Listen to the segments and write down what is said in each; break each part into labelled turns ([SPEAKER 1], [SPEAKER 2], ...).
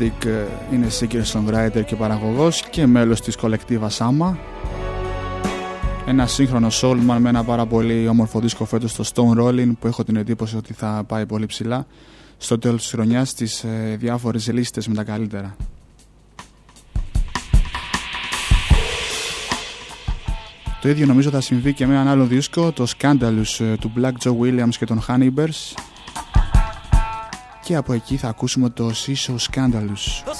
[SPEAKER 1] Σάντικ ε, είναι singer songwriter και παραγωγός και μέλος της κολεκτίβα Σάμα. Ένα σύγχρονο soulman με ένα πάρα πολύ όμορφο δίσκο φέτος στο Stone Rolling που έχω την εντύπωση ότι θα πάει πολύ ψηλά στο τέλος της χρονιάς στις ε, διάφορες λίστες με τα καλύτερα. Το ίδιο νομίζω θα συμβεί και με έναν άλλο δίσκο, το Scandalous ε, του Black Joe Williams και των Honeybers και από εκεί θα ακούσουμε το She's So Scandalous.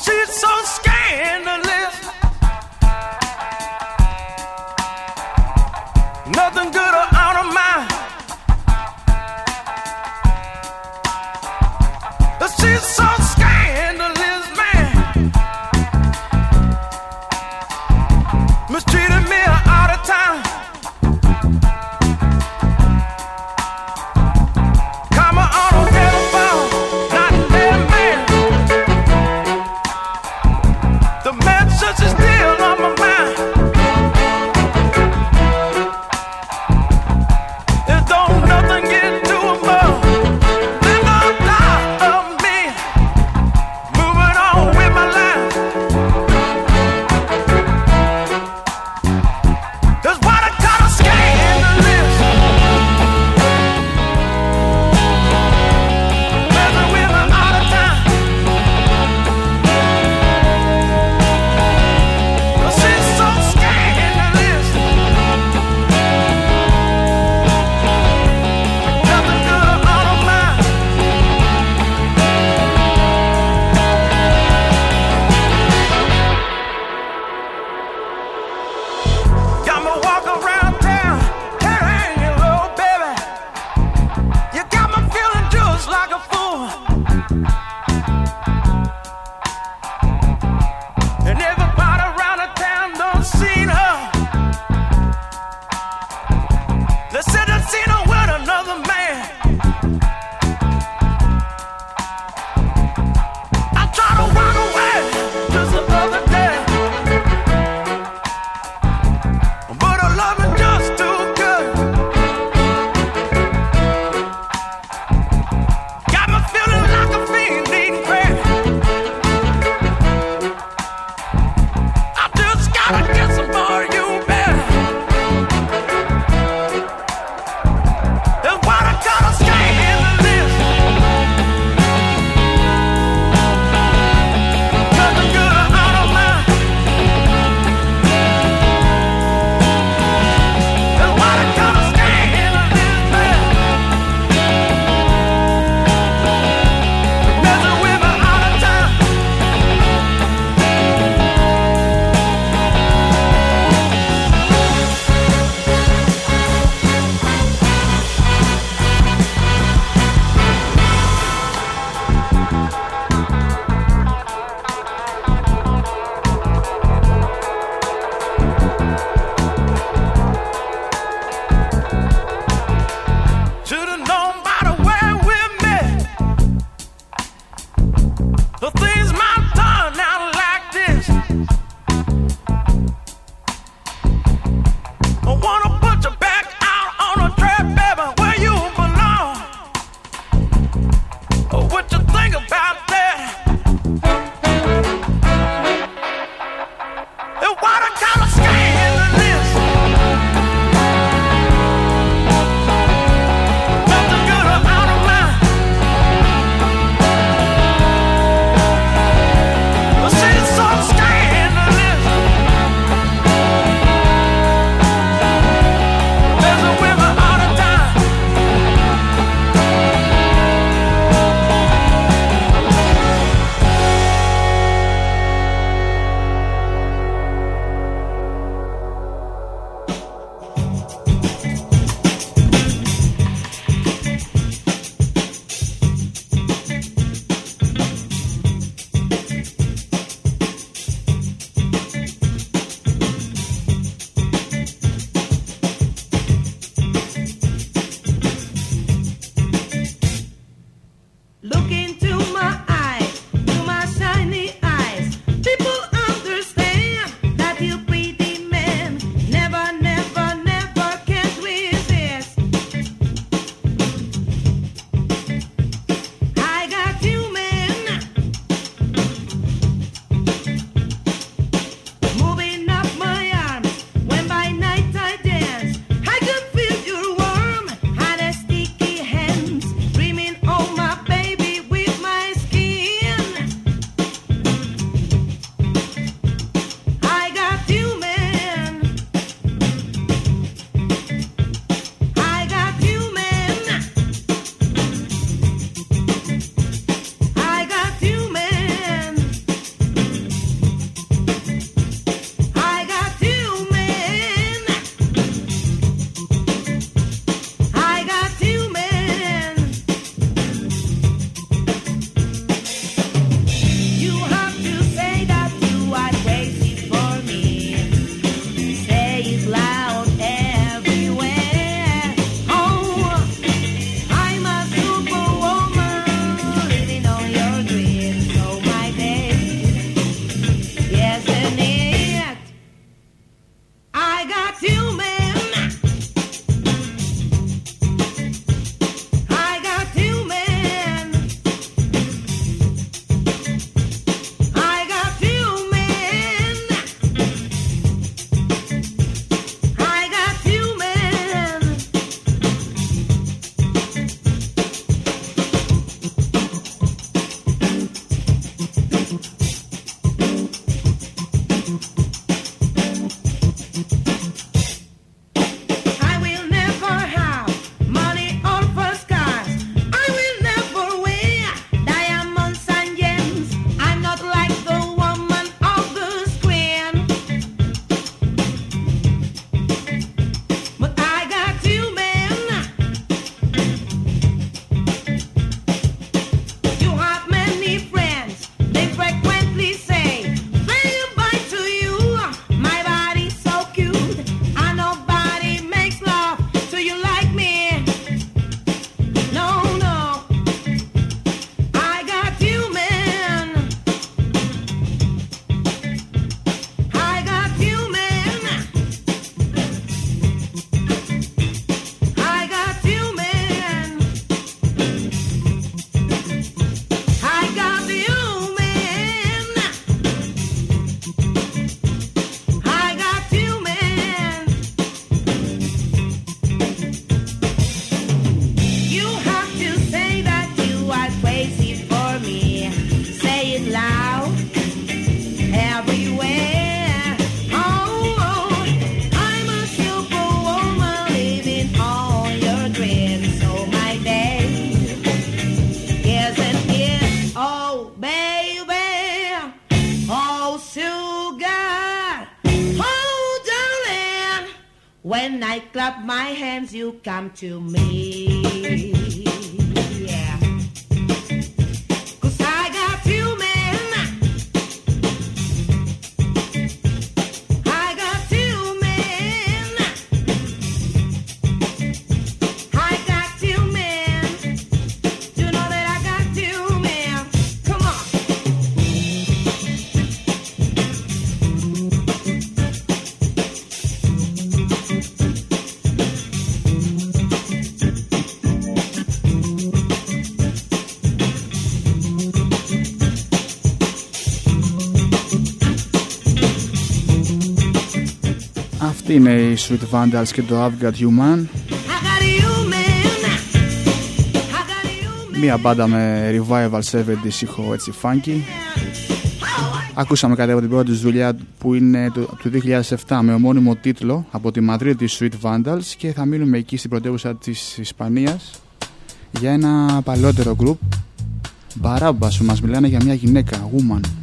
[SPEAKER 2] When I clap my hands, you come to me.
[SPEAKER 1] Αυτή είναι η Sweet Vandals και το I've Got You Man. Μία μπάντα με revival 70's ήχο έτσι funky. Ακούσαμε κάτι από την πρώτη δουλειά που είναι του 2007 με ομώνυμο τίτλο από τη Μαδρίτη Sweet Vandals και θα μείνουμε εκεί στην πρωτεύουσα της Ισπανίας για ένα παλαιότερο group Μπαράμπας που μας μιλάνε για μια γυναίκα, woman.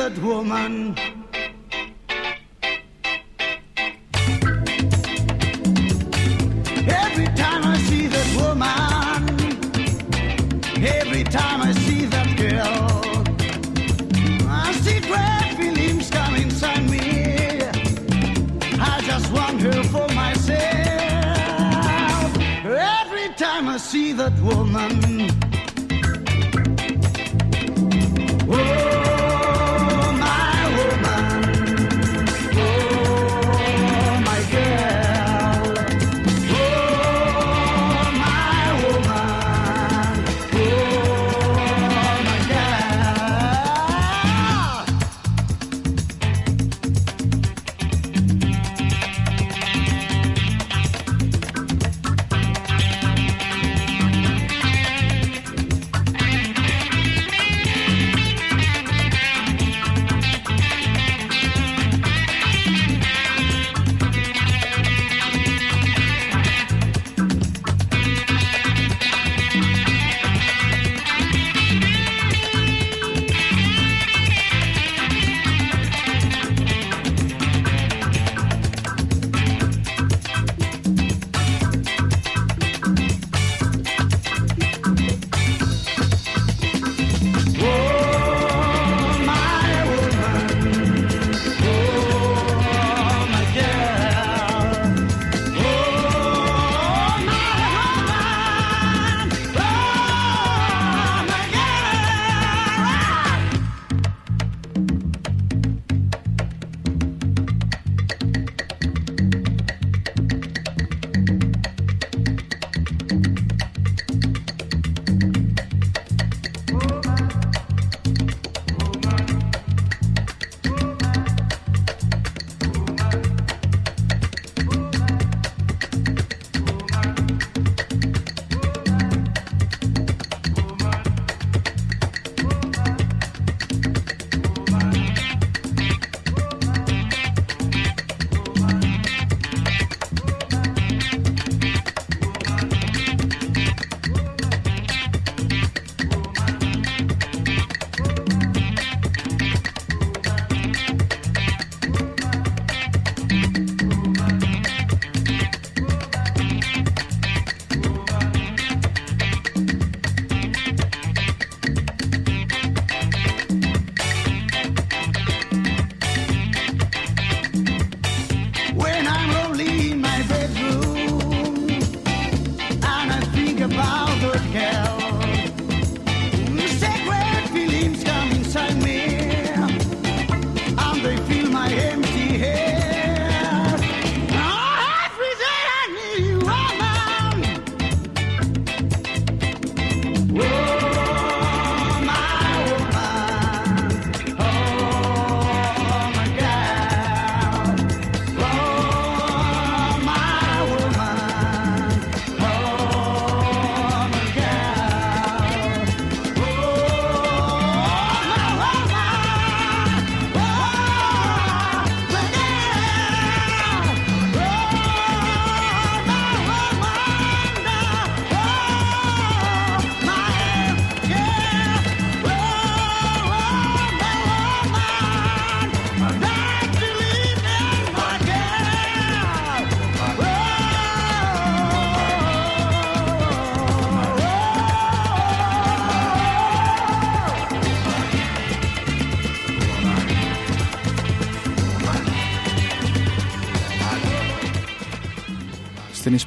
[SPEAKER 3] that woman. Every time I see that woman, every time I see that girl, I see great feelings come inside me. I just want her for myself. Every time I see that woman.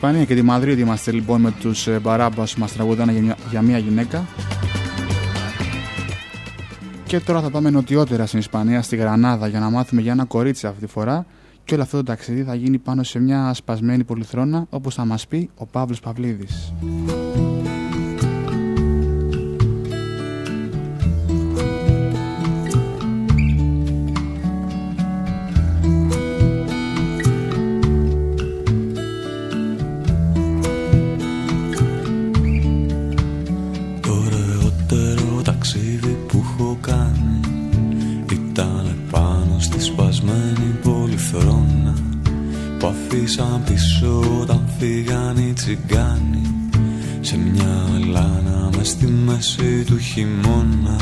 [SPEAKER 1] Ισπανία και τη Μαδρίτη είμαστε λοιπόν με τους ε, Μπαράμπας που μας τραγουδάνε για μια, για μια γυναίκα. Και τώρα θα πάμε νοτιότερα στην Ισπανία, στη Γρανάδα, για να μάθουμε για ένα κορίτσι αυτή τη φορά. Και όλο αυτό το ταξίδι θα γίνει πάνω σε μια σπασμένη πολυθρόνα, όπως θα μας πει ο Παύλος Παυλίδης.
[SPEAKER 4] που αφήσαν πίσω όταν φύγαν οι σε μια λάνα μες στη μέση του χειμώνα.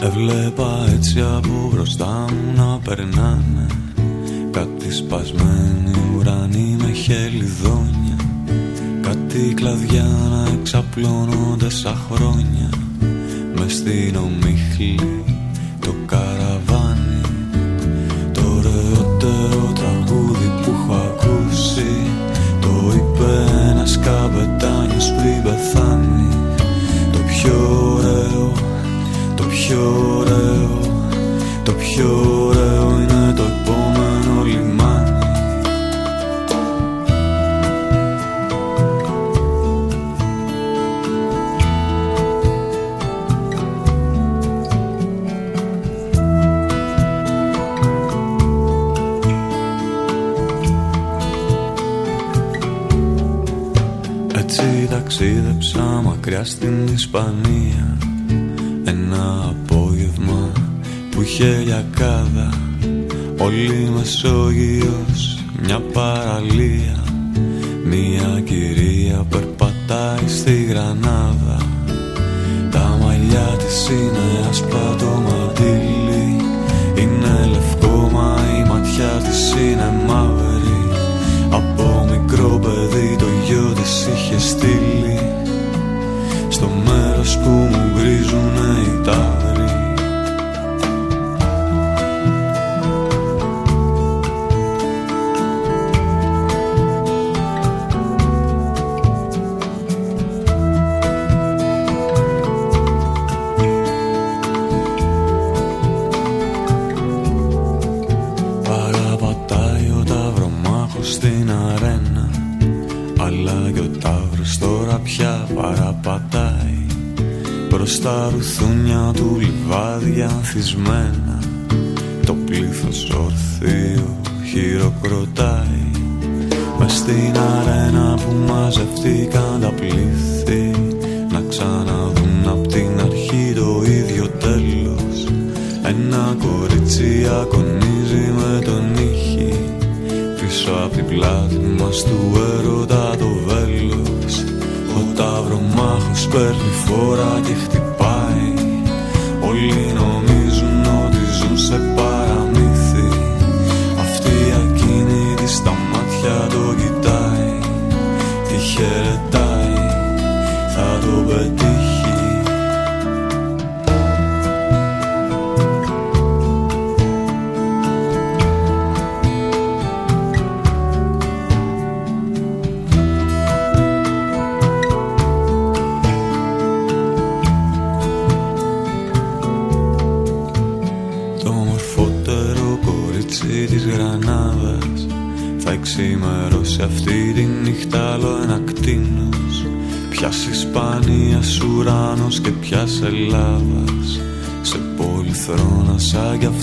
[SPEAKER 4] Έβλεπα έτσι από μπροστά μου περνάνε. Κάτι σπασμένοι ουρανοί με χελιδόνια Κάτι κλαδιά να εξαπλώνονται σαν χρόνια. Μες στην ομίχλη το καραβάνι. Το ωραιότερο τραγούδι που έχω ακούσει. Το είπε ένας καπετάνιος πριν πεθάνει. Το πιο ωραίο, το πιο ωραίο. Το πιο ωραίο είναι το επόμενο λιμάνι. Έτσι ταξίδεψα μακριά στην Ισπανία. χελιακάδα Όλη Μεσόγειος μια παραλία Μια κυρία. χειροκροτάει. Μες στην αρένα που μαζευτήκαν τα πλήθη. Να ξαναδούν απ' την αρχή το ίδιο τέλος. Ένα κορίτσι αγωνίζει με τον ήχη πίσω απ' την πλάτη μας του έρωτα το βέλος. Ο ταυρομάχος παίρνει φόρα και χτυπάει. Όλοι νομίζουν ότι ζουν σε πάρα de.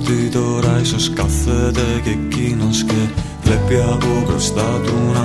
[SPEAKER 4] αυτή τώρα ίσως κάθεται και εκείνος και βλέπει από μπροστά του να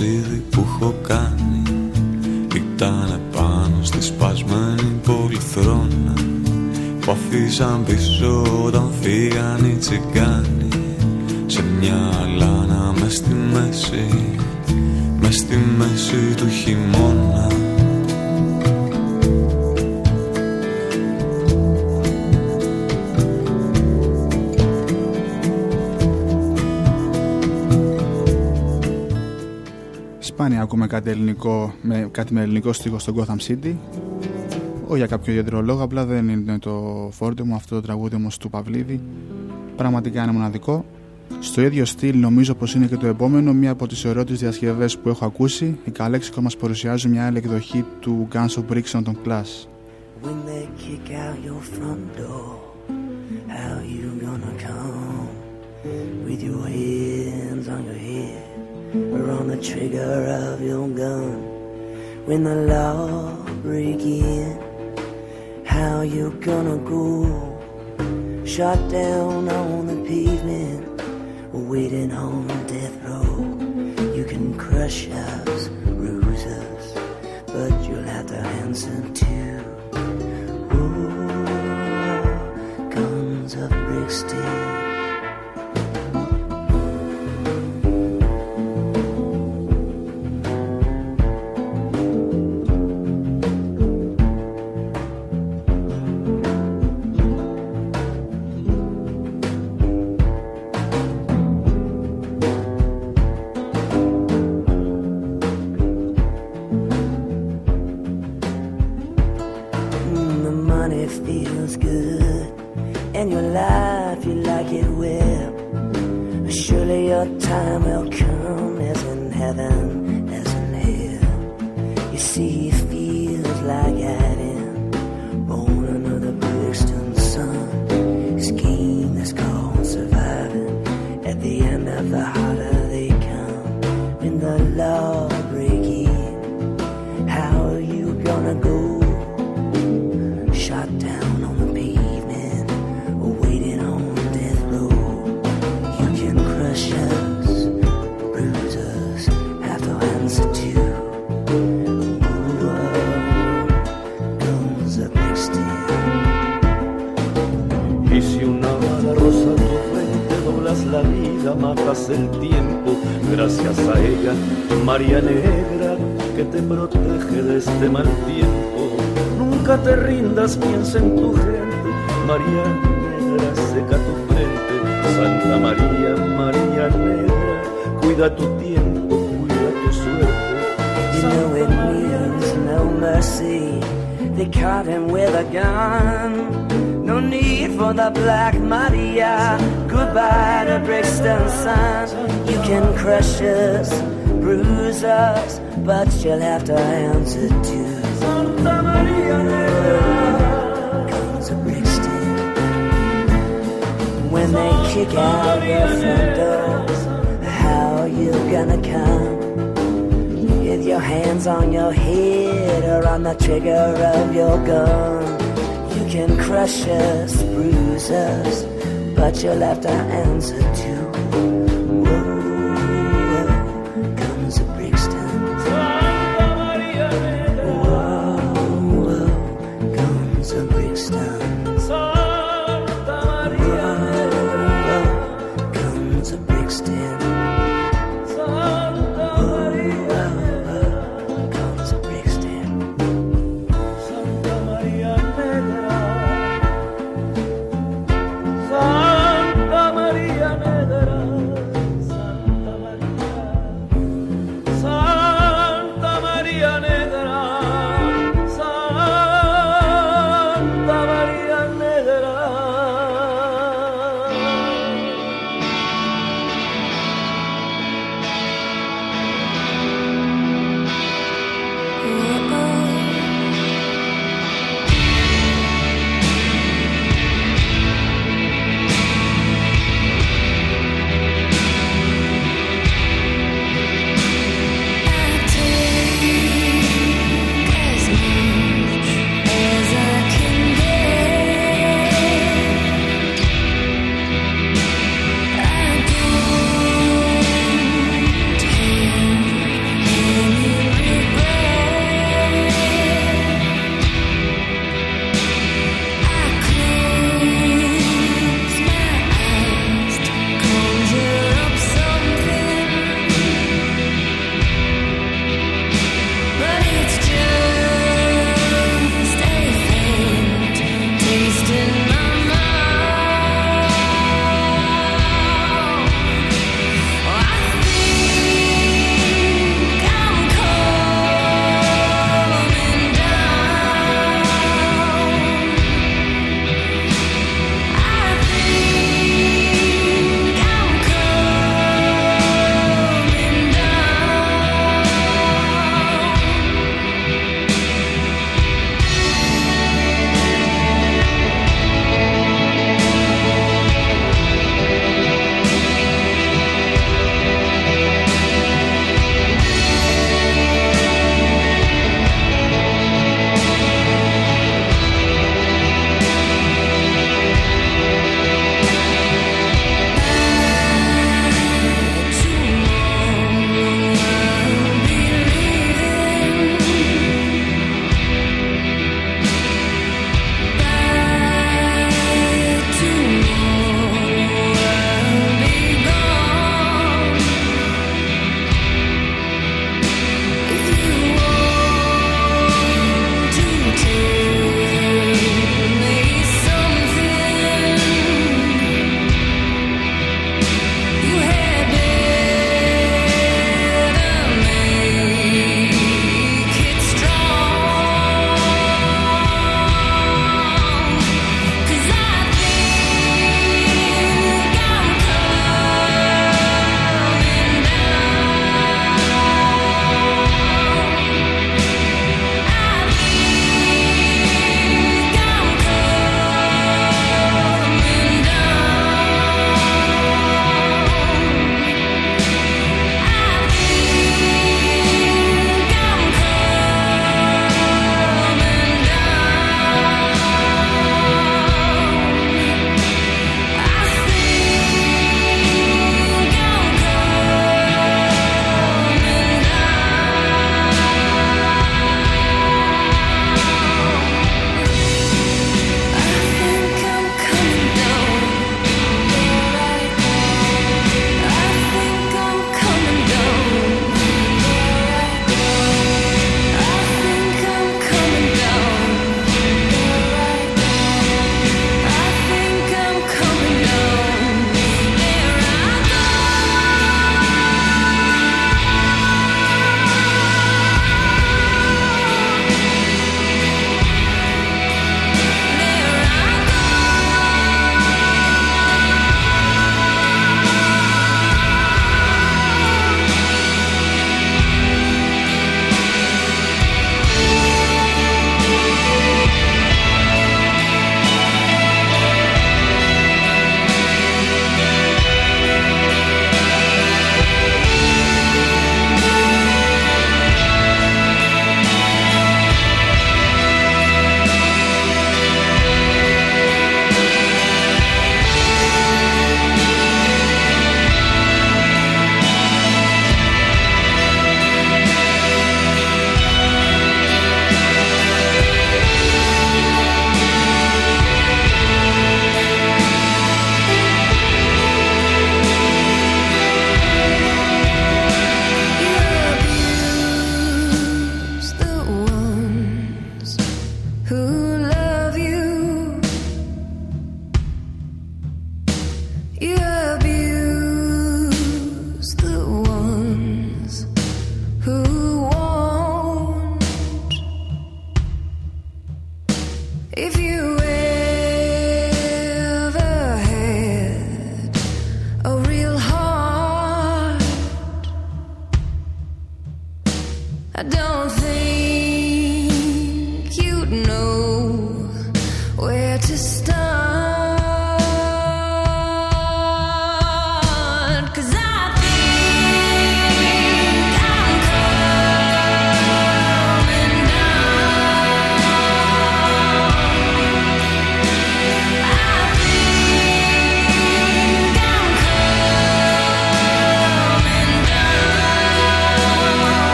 [SPEAKER 4] ταξίδι που έχω κάνει. Ήταν πάνω στη σπασμένη πολυθρόνα Που αφήσαν πίσω όταν φύγαν οι τσιγκάνοι. Σε μια λάνα μες στη μέση Μες στη μέση του χειμώνα
[SPEAKER 1] ακούμε κάτι, ελληνικό, με, κάτι με ελληνικό στίχο στο Gotham City. Όχι για κάποιο ιδιαίτερο λόγο, απλά δεν είναι το φόρτε μου αυτό το τραγούδι όμως του Παυλίδη. Πραγματικά είναι μοναδικό. Στο ίδιο στυλ νομίζω πως είναι και το επόμενο, μία από τις ωραίες διασκευές που έχω ακούσει. Η Καλέξικο μας παρουσιάζει μια άλλη εκδοχή του Guns of Brixton των Clash.
[SPEAKER 5] When they kick out your front door, how you gonna come with your hands on your head? Or on the trigger of your gun. When the law break in how you gonna go shot down on the pavement waiting on death row. You can crush us bruise us but you'll have to answer to oh, guns of and your life you like it well. Surely your time will come as in heaven, as in hell. You see, it feels like I.
[SPEAKER 6] ella matas el tiempo, gracias a ella, María Negra, que te protege de este mal tiempo. Nunca te rindas, piensa en tu gente, María Negra, seca tu frente, Santa María, María Negra, cuida tu tiempo, cuida tu suerte.
[SPEAKER 5] You no mercy. They caught him with a gun. No need for the black Brixton Sun. You can crush us, bruise us, but you'll have to answer to. Santa Maria comes a Brixton. When they kick out your front door, how you gonna come? With your hands on your head or on the trigger of your gun can crush us, bruise us, but you left our answer to. Whoa, whoa, comes a Brixton.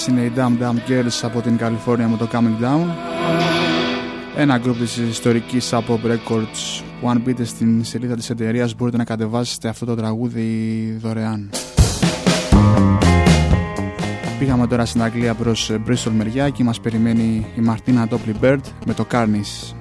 [SPEAKER 1] Αυτές είναι οι Dumb Dumb Girls από την Καλιφόρνια με το Coming Down. Ένα γκρουπ της ιστορικής Pop Records. Που αν μπείτε στην σελίδα της εταιρείας. Μπορείτε να κατεβάσετε αυτό το τραγούδι δωρεάν. Πήγαμε τώρα στην Αγγλία προς Bristol μεριά. Και μας περιμένει η Μαρτίνα Dopply Bird με το Carnies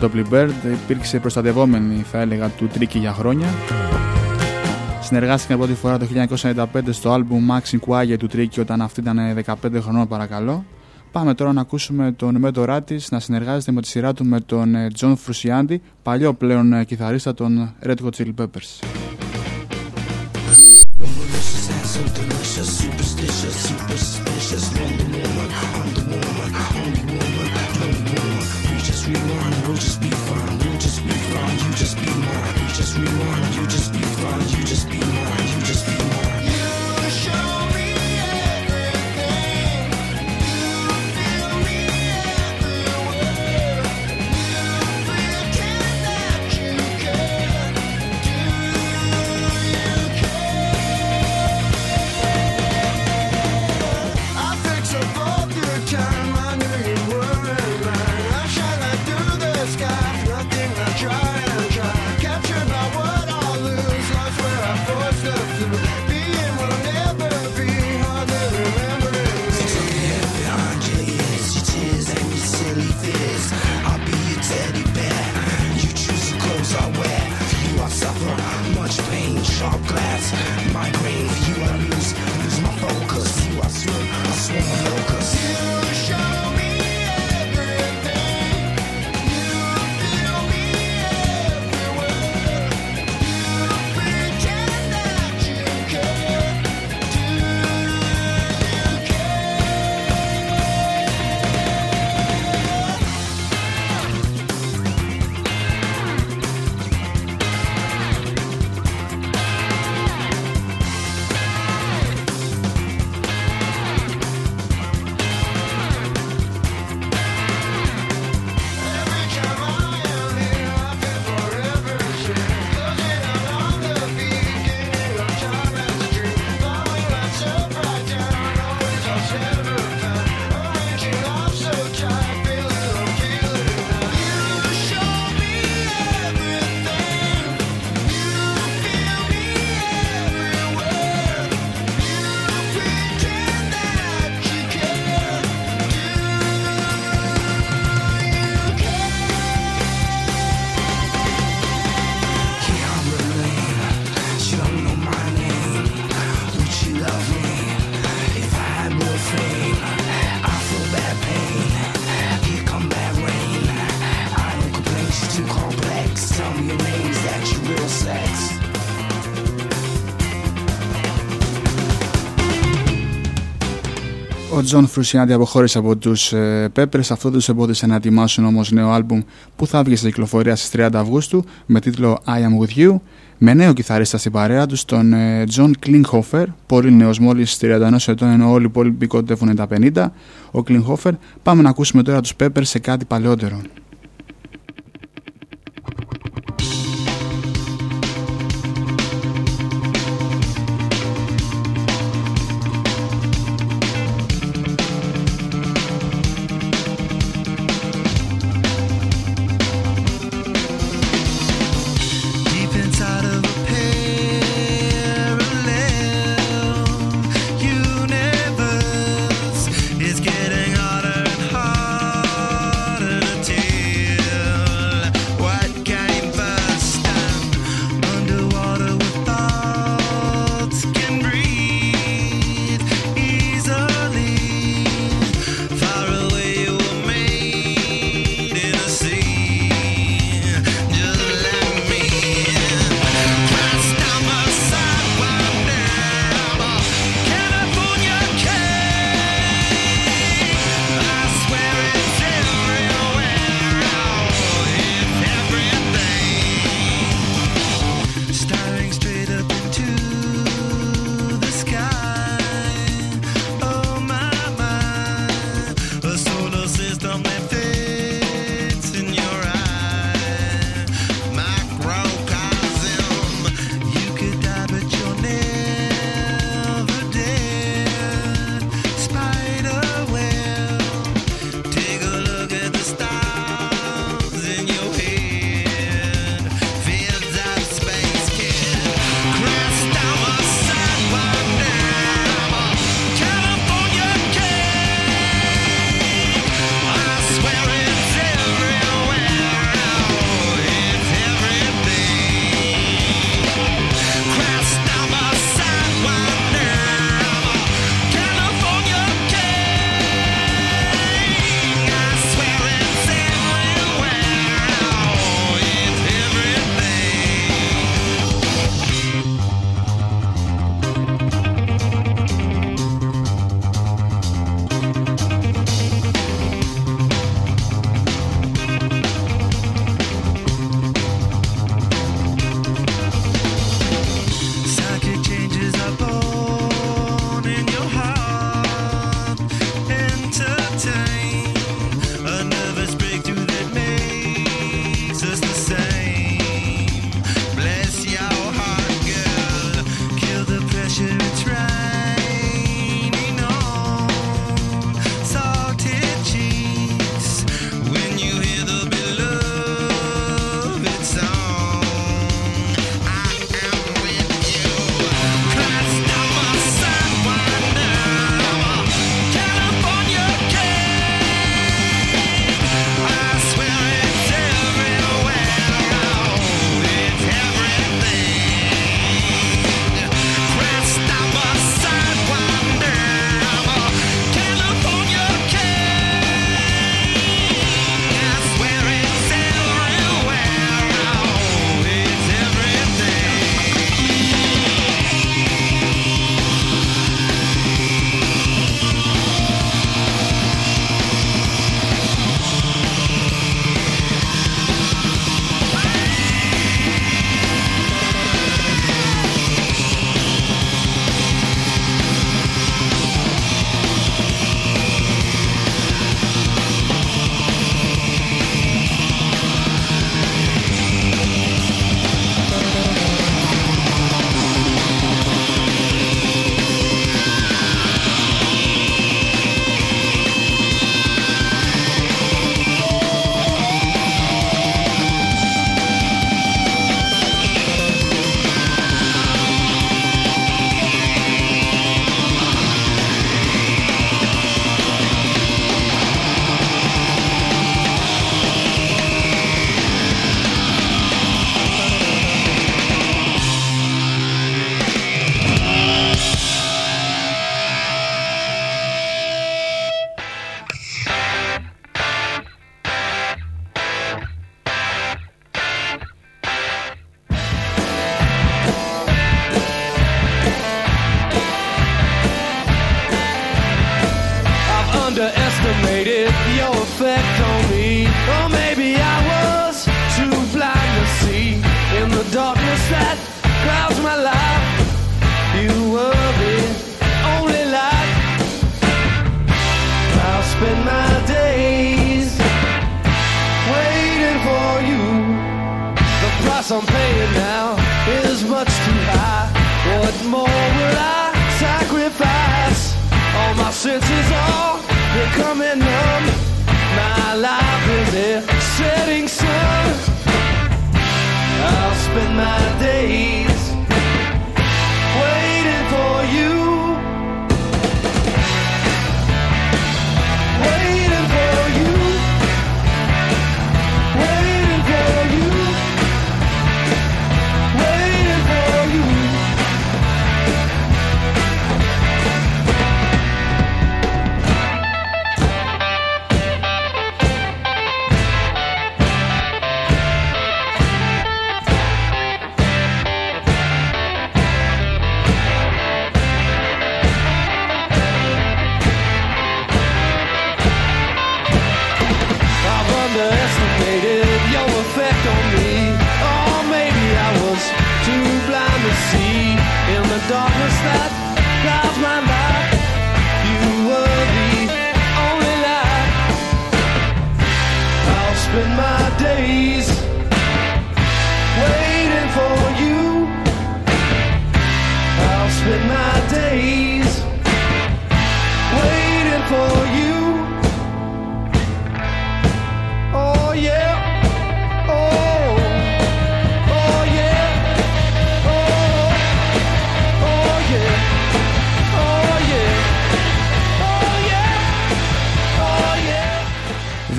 [SPEAKER 1] Topley υπήρξε προστατευόμενη θα έλεγα του Tricky για χρόνια. Συνεργάστηκαν πρώτη φορά το 1995 στο άλμπουμ Maxinquaye του Tricky όταν αυτή ήταν 15 χρονών παρακαλώ. Πάμε τώρα να ακούσουμε τον μέντορά της να συνεργάζεται με τη σειρά του με τον ε, John Frusciante, παλιό πλέον ε, κιθαρίστα των Red Hot Peppers. John Frusciante αποχώρησε από τους Peppers. Αυτό τους εμπόδισε να ετοιμάσουν όμως νέο άλμπουμ που θα βγει σε κυκλοφορία στις 30 Αυγούστου με τίτλο I Am With You. Με νέο κιθαρίστα στην παρέα τους, τον John Klinghoffer, πολύ νέος μόλις 31 ετών, ενώ όλοι οι υπόλοιποι κοντεύουν τα 50. Ο Klinghoffer, πάμε να ακούσουμε τώρα τους Peppers σε κάτι παλαιότερο.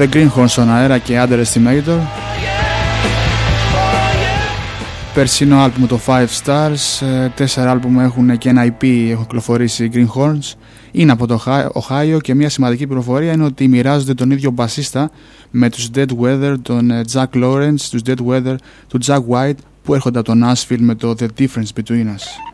[SPEAKER 1] The Greenhorn στον αέρα και Underestimator. Περσινό άλπουμ το 5 Stars, ε, τέσσερα άλπουμ έχουν και ένα IP έχουν κυκλοφορήσει Green Horns. Είναι από το Ohio και μια σημαντική πληροφορία είναι ότι μοιράζονται τον ίδιο μπασίστα με τους Dead Weather, τον ε, Jack Lawrence, τους Dead Weather, του Jack White που έρχονται από τον Nashville με το The Difference Between Us.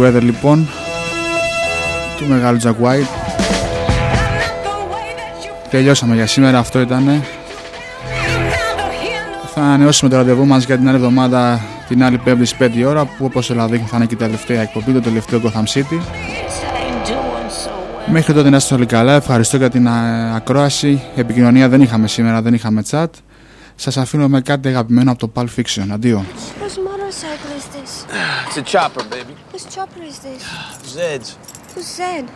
[SPEAKER 1] Weather λοιπόν του μεγάλου Jack White. Τελειώσαμε για σήμερα, αυτό ήταν Θα ανανεώσουμε το ραντεβού μας για την άλλη εβδομάδα την άλλη πέμπτη στις 5 ώρα που όπως όλα δείχνουν θα είναι και η τελευταία εκπομπή, το τελευταίο Gotham City. Μέχρι τότε να είστε όλοι καλά, ευχαριστώ για την ακρόαση. Επικοινωνία δεν είχαμε σήμερα, δεν είχαμε chat. Σας αφήνω με κάτι αγαπημένο από το Pulp Fiction, αντίο. Whose
[SPEAKER 7] motorcycle is this?
[SPEAKER 8] It's a chopper, baby.
[SPEAKER 7] Whose chopper is this?
[SPEAKER 8] Zed's.
[SPEAKER 7] Who's Zed?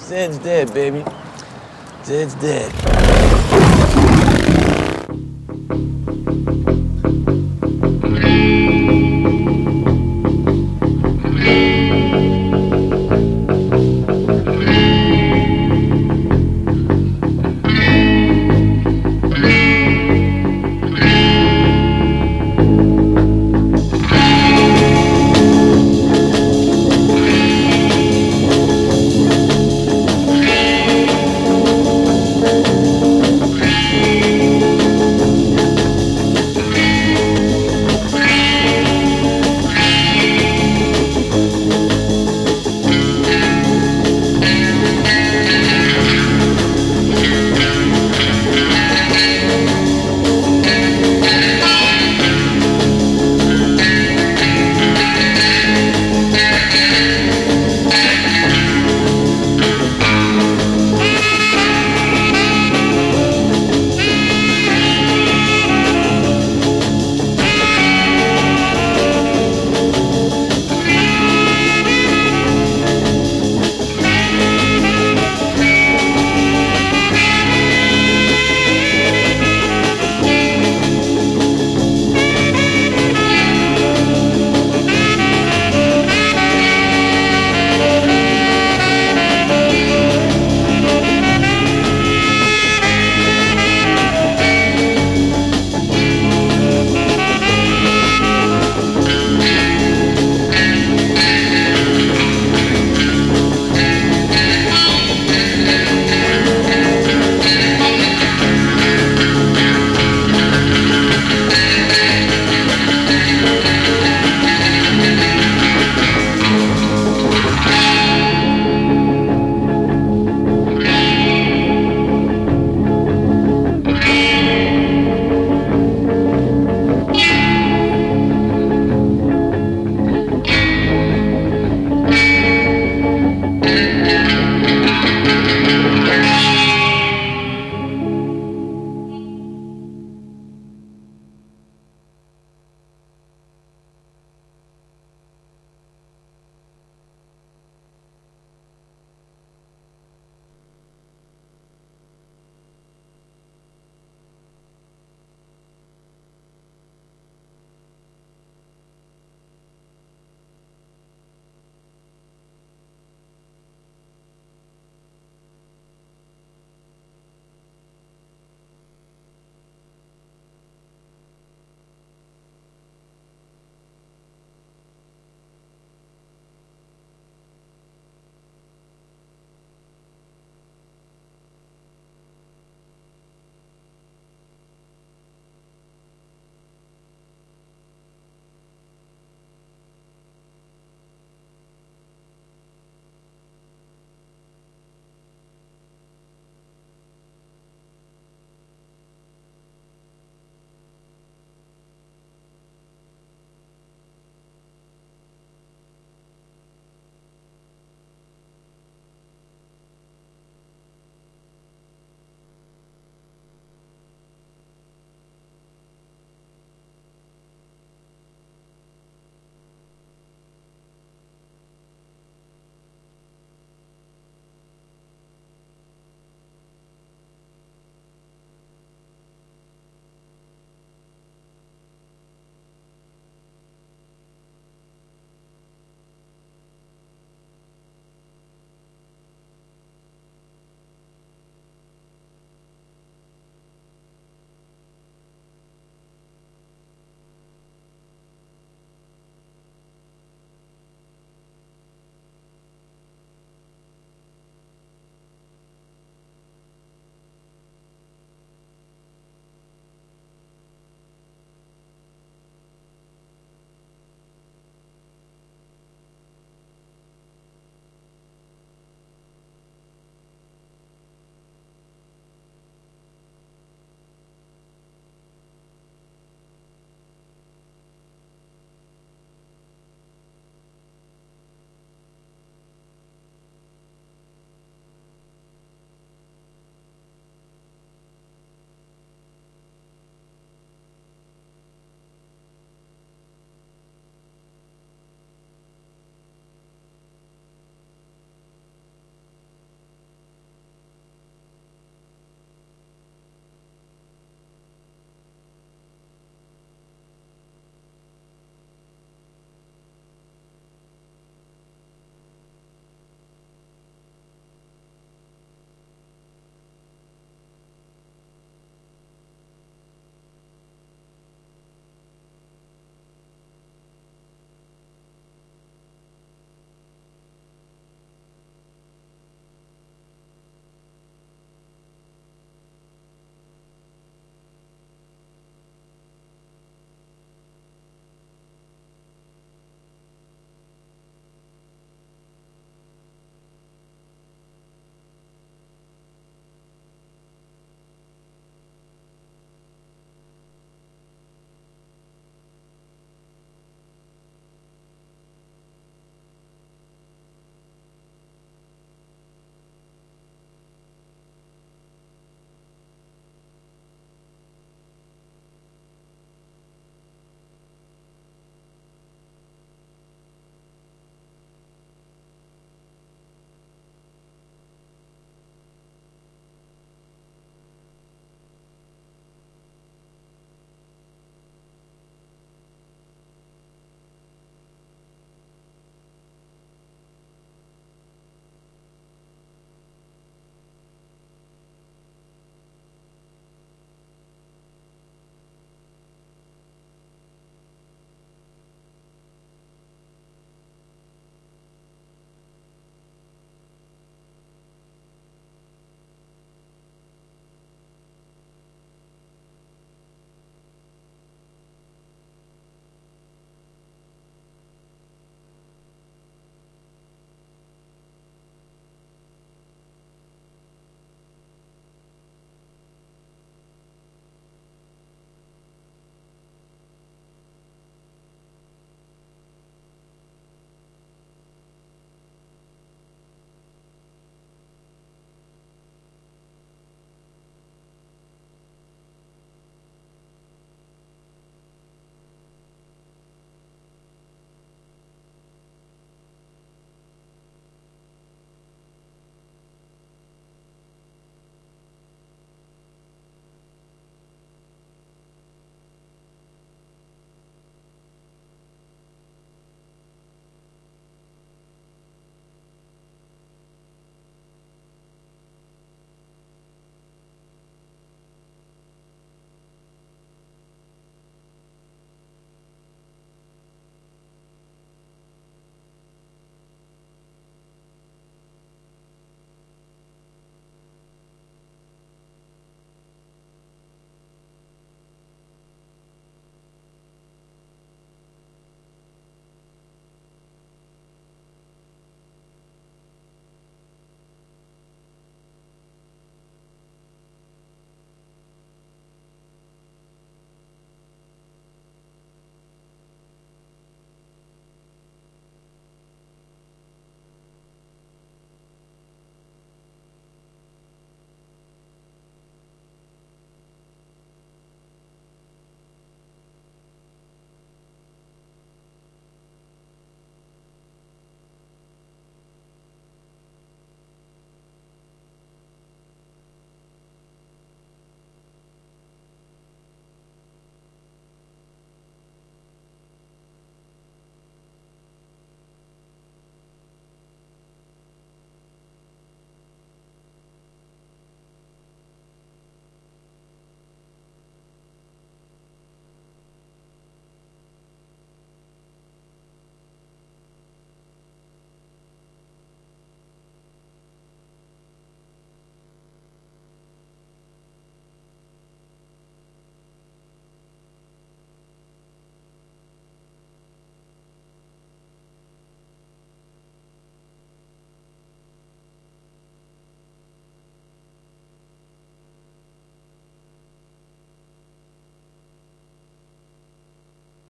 [SPEAKER 8] Zed's dead, baby. Zed's dead.